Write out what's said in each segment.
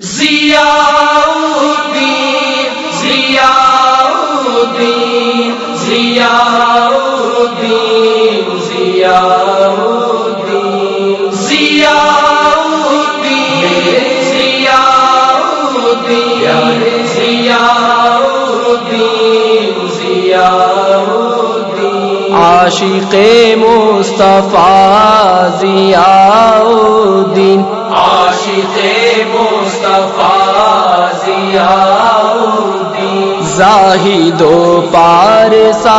الدین ضیاءالدین ضیاءالدین ضیاءالدین ضیاءالدین ضیاءالدین ضیاءالدین ضیاءالدین. عاشق مصطفیٰ ضیاءالدین. عاشق ہی دو پار سا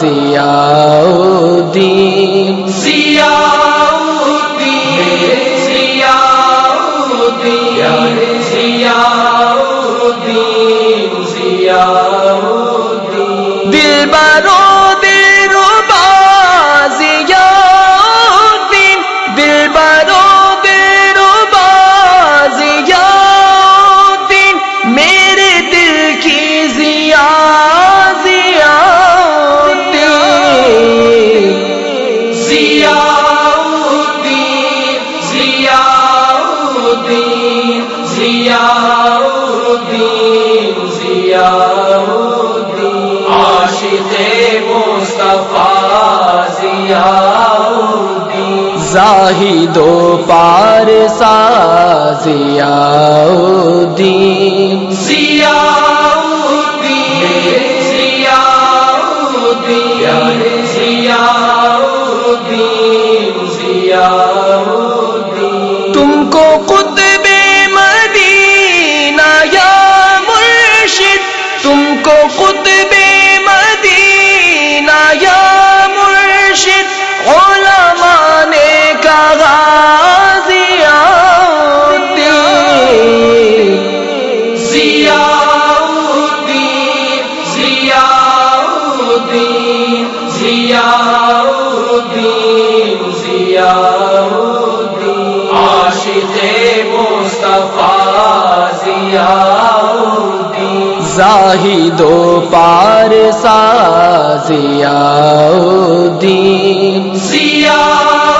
ضیاء الدین ضیاء الدین ہی دو پار سا ضیاء دین تم کو خود بے مدینہ یا مرشد، تم کو خود بے زاہی دو پار سا زیا دین سیا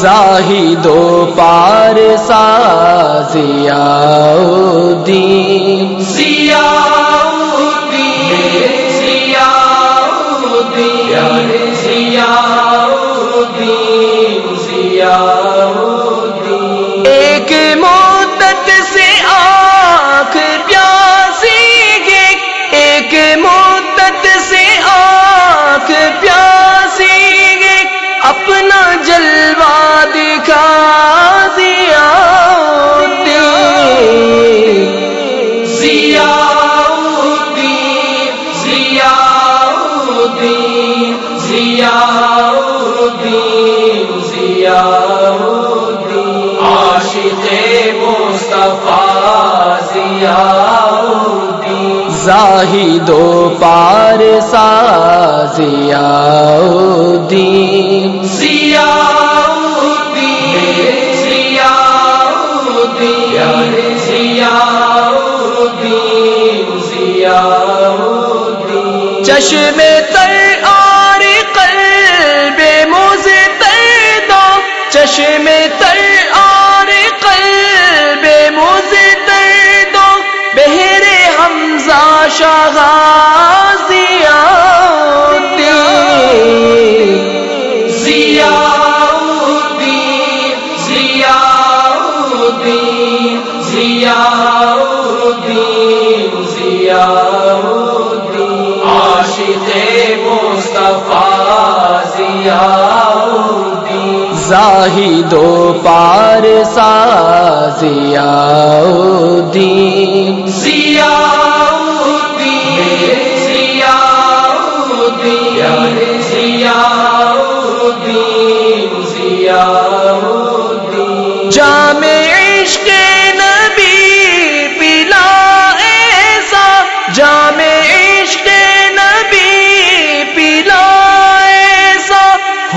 زاہی دو پار سازیا دین سیا ہی دو پار سازیا دین سیا سیا سیا چشمے تر زاہی دو پار سا زیا دین سیا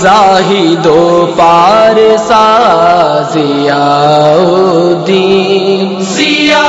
زاہی دو پار سازیا دین سیا